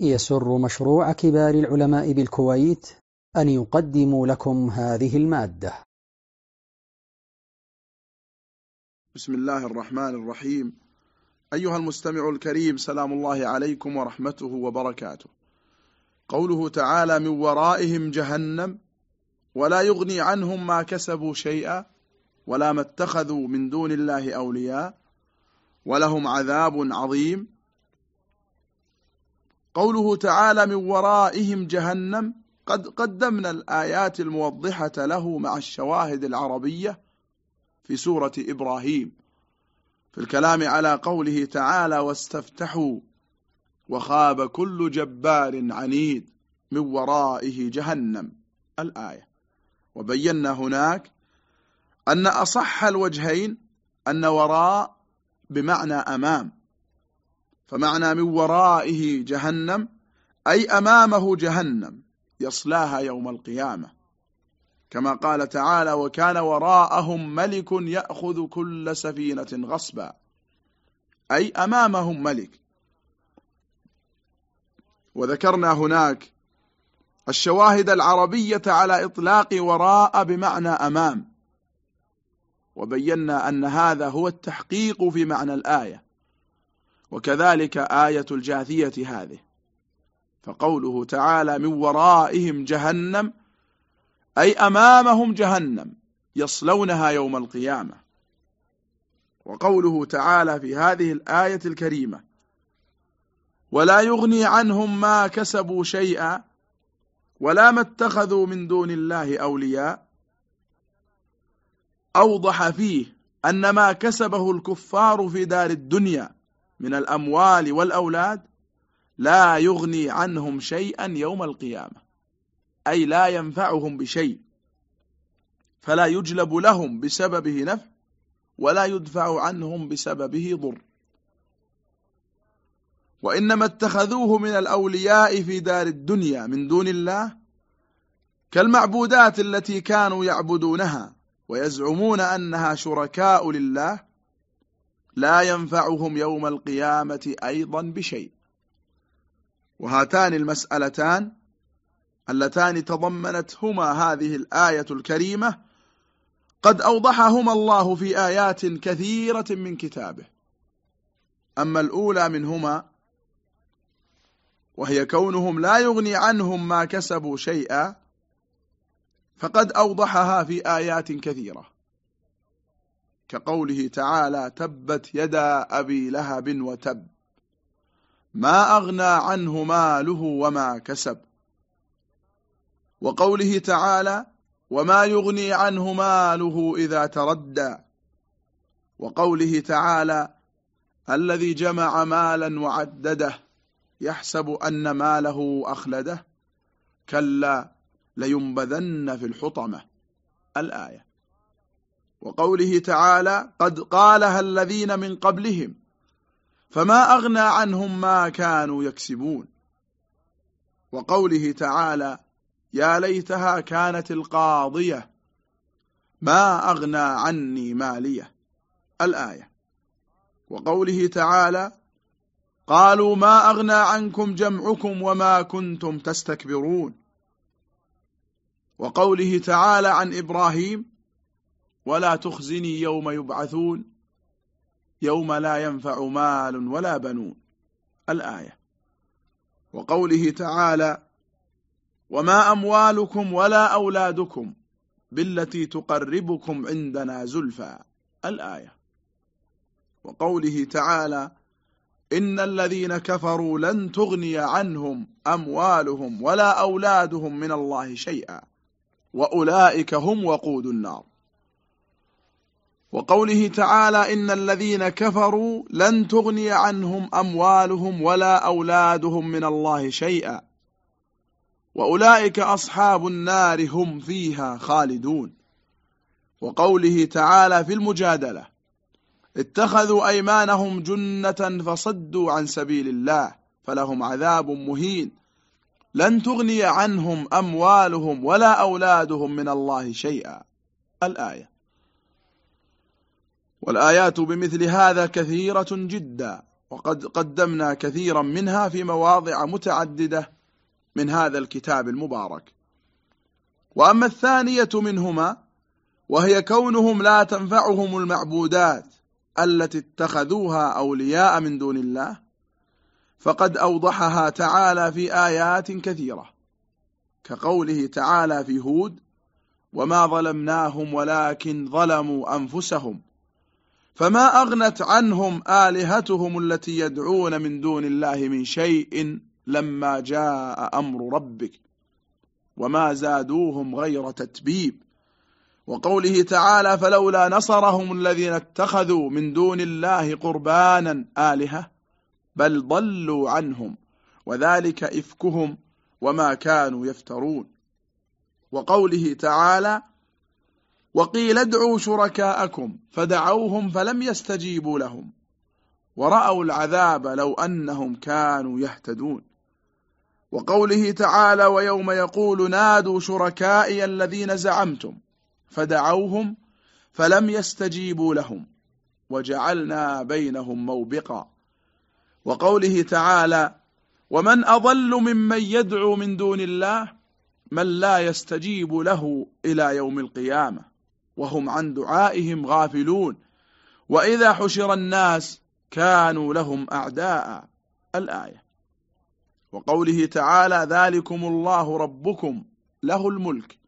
يسر مشروع كبار العلماء بالكويت أن يقدم لكم هذه المادة. بسم الله الرحمن الرحيم. أيها المستمع الكريم سلام الله عليكم ورحمته وبركاته. قوله تعالى من ورائهم جهنم ولا يغني عنهم ما كسبوا شيئا ولا ما اتخذوا من دون الله أولياء ولهم عذاب عظيم قوله تعالى من ورائهم جهنم قد قدمنا الآيات الموضحة له مع الشواهد العربية في سورة إبراهيم. في الكلام على قوله تعالى واستفتحوا وخاب كل جبار عنيد من ورائه جهنم. الآية. وبينا هناك أن أصح الوجهين أن وراء بمعنى أمام. فمعنى من ورائه جهنم أي أمامه جهنم يصلاها يوم القيامة. كما قال تعالى وكان وراءهم ملك يأخذ كل سفينة غصبا. أي أمامهم ملك. وذكرنا هناك الشواهد العربية على إطلاق وراء بمعنى أمام. وبينا أن هذا هو التحقيق في معنى الآية. وكذلك آية الجاثية هذه. فقوله تعالى من ورائهم جهنم أي أمامهم جهنم يصلونها يوم القيامة. وقوله تعالى في هذه الآية الكريمة ولا يغني عنهم ما كسبوا شيئا ولا ما اتخذوا من دون الله أولياء. أوضح فيه أن ما كسبه الكفار في دار الدنيا من الأموال والأولاد لا يغني عنهم شيئا يوم القيامة أي لا ينفعهم بشيء فلا يجلب لهم بسببه نفع ولا يدفع عنهم بسببه ضر. وإنما اتخذوه من الأولياء في دار الدنيا من دون الله كالمعبودات التي كانوا يعبدونها ويزعمون أنها شركاء لله لا ينفعهم يوم القيامة أيضا بشيء. وهاتان المسألتان اللتان تضمنتهما هذه الآية الكريمة قد أوضحهما الله في آيات كثيرة من كتابه. أما الأولى منهما وهي كونهم لا يغني عنهم ما كسبوا شيئا فقد أوضحها في آيات كثيرة. كقوله تعالى تبت يدا أبي لهب وتب ما أغنى عنه ماله وما كسب. وقوله تعالى وما يغني عنه ماله إذا تردى. وقوله تعالى الذي جمع مالا وعدده يحسب أن ماله أخلده كلا لينبذن في الحطمة. الآية. وقوله تعالى قد قالها الذين من قبلهم فما أغنى عنهم ما كانوا يكسبون. وقوله تعالى يا ليتها كانت القاضية ما أغنى عني مالية. الآية. وقوله تعالى قالوا ما أغنى عنكم جمعكم وما كنتم تستكبرون. وقوله تعالى عن إبراهيم ولا تخزني يوم يبعثون يوم لا ينفع مال ولا بنون. الآية. وقوله تعالى وما أموالكم ولا أولادكم بالتي تقربكم عندنا زلفى. الآية. وقوله تعالى إن الذين كفروا لن تغني عنهم أموالهم ولا أولادهم من الله شيئا وأولئك هم وقود النار. وقوله تعالى إن الذين كفروا لن تغني عنهم أموالهم ولا أولادهم من الله شيئا وأولئك أصحاب النار هم فيها خالدون وقوله تعالى في المجادلة اتخذوا أيمانهم جنة فصدوا عن سبيل الله فلهم عذاب مهين لن تغني عنهم أموالهم ولا أولادهم من الله شيئا الآية والآيات بمثل هذا كثيرة جدا وقد قدمنا كثيرا منها في مواضع متعددة من هذا الكتاب المبارك. وأما الثانية منهما وهي كونهم لا تنفعهم المعبودات التي اتخذوها أولياء من دون الله فقد أوضحها تعالى في آيات كثيرة كقوله تعالى في هود وما ظلمناهم ولكن ظلموا أنفسهم فما أغنت عنهم آلهتهم التي يدعون من دون الله من شيء لما جاء أمر ربك وما زادوهم غير تتبيب. وقوله تعالى فلولا نصرهم الذين اتخذوا من دون الله قربانا آلهة بل ضلوا عنهم وذلك إفكهم وما كانوا يفترون. وقوله تعالى وقيل ادعوا شركاءكم فدعوهم فلم يستجيبوا لهم. ورأوا العذاب لو أنهم كانوا يهتدون. وقوله تعالى ويوم يقول نادوا شركائي الذين زعمتم فدعوهم فلم يستجيبوا لهم. وجعلنا بينهم موبقا. وقوله تعالى ومن أضل ممن يدعو من دون الله من لا يستجيب له إلى يوم القيامة وهم عن دعائهم غافلون. وإذا حشر الناس كانوا لهم أعداء. الآية. وقوله تعالى ذلكم الله ربكم له الملك.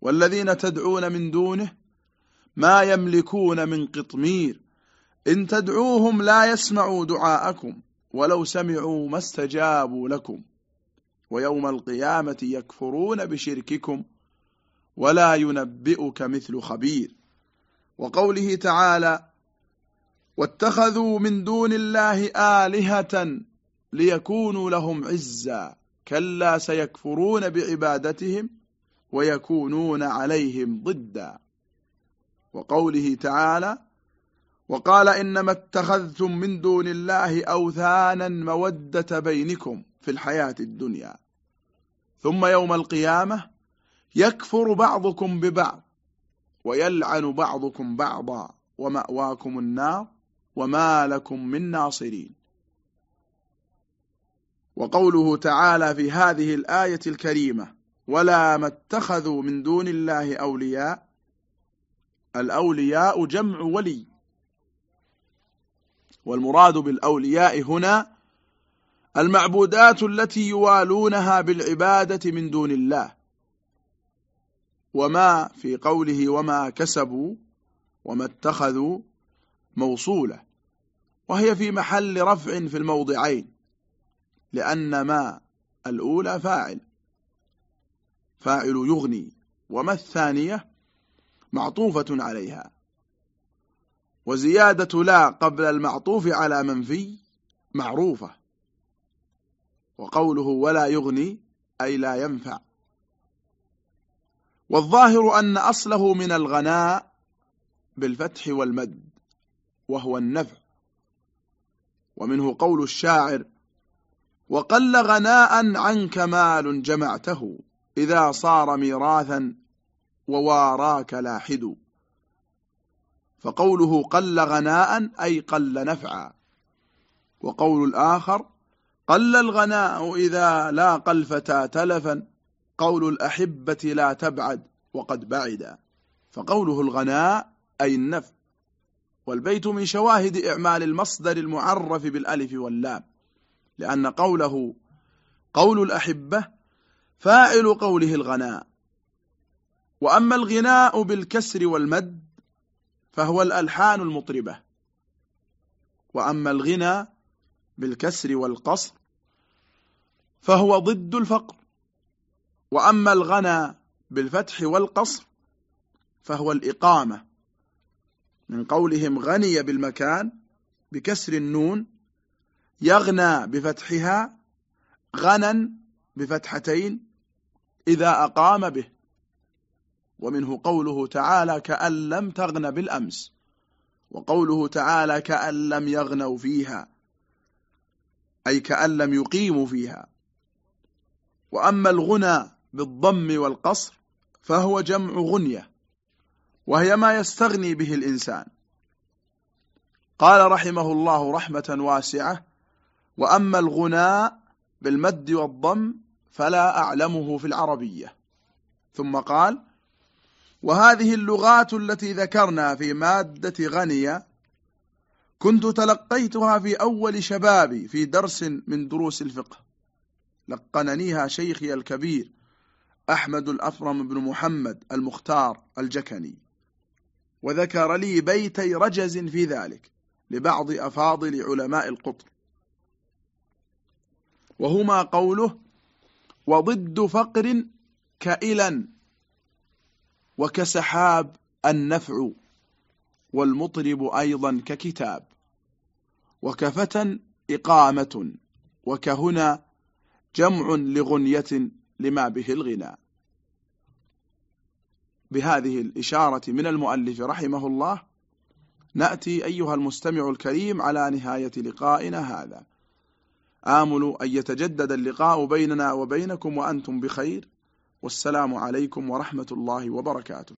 والذين تدعون من دونه ما يملكون من قطمير. إن تدعوهم لا يسمعوا دعاءكم ولو سمعوا ما استجابوا لكم. ويوم القيامة يكفرون بشرككم ولا ينبئك مثل خبير. وقوله تعالى واتخذوا من دون الله آلهة ليكونوا لهم عزا كلا سيكفرون بعبادتهم ويكونون عليهم ضدا. وقوله تعالى وقال إنما اتخذتم من دون الله أوثانا مودة بينكم في الحياة الدنيا. ثم يوم القيامة يكفر بعضكم ببعض ويلعن بعضكم بعضا ومأواكم النار وما لكم من ناصرين. وقوله تعالى في هذه الآية الكريمة ولا ما اتخذوا من دون الله أولياء الأولياء جمع ولي. والمراد بالأولياء هنا المعبودات التي يوالونها بالعبادة من دون الله. وما في قوله وما كسبوا وما اتخذوا موصولة وهي في محل رفع في الموضعين لأن ما الأولى فاعل. فاعل يغني وما الثانية معطوفة عليها. وزيادة لا قبل المعطوف على منفي معروفة. وقوله ولا يغني أي لا ينفع. والظاهر أن أصله من الغناء بالفتح والمد وهو النفع ومنه قول الشاعر وقل غناء عنك مال جمعته إذا صار ميراثا وواراك لاحد. فقوله قل غناء أي قل نفعا. وقول الآخر قل الغناء إذا لاقى الفتى تلفا. قول الأحبة لا تبعد وقد بعد فقوله الغناء أي النفع والبيت من شواهد إعمال المصدر المعرف بالألف واللام لأن قوله قول الأحبة فاعل قوله الغناء وأما الغناء بالكسر والمد فهو الألحان المطربة وأما الغنى بالكسر والقصر فهو ضد الفقر. وأما الغنى بالفتح والقصر فهو الإقامة. من قولهم غني بالمكان بكسر النون يغنى بفتحها غنا بفتحتين إذا أقام به. ومنه قوله تعالى كأن لم تغن بالأمس وقوله تعالى كأن لم يغنوا فيها أي كأن لم يقيموا فيها. وأما الغنى بالضم والقصر فهو جمع غنية وهي ما يستغني به الإنسان. قال رحمه الله رحمة واسعة وأما الغناء بالمد والضم فلا أعلمه في العربية. ثم قال وهذه اللغات التي ذكرنا في مادة غنية كنت تلقيتها في أول شبابي في درس من دروس الفقه. لقننيها شيخي الكبير أحمد الأفرم بن محمد المختار الجكني. وذكر لي بيتي رجز في ذلك لبعض أفاضل علماء القطر. وهما قوله وضد فقر كإلا وكسحاب النفع والمطرب أيضا ككتاب. وكفتى إقامة وكهنا جمع لغنية لما به الغنى. بهذه الإشارة من المؤلف رحمه الله نأتي أيها المستمع الكريم على نهاية لقائنا هذا. آمل أن يتجدد اللقاء بيننا وبينكم وأنتم بخير. والسلام عليكم ورحمة الله وبركاته.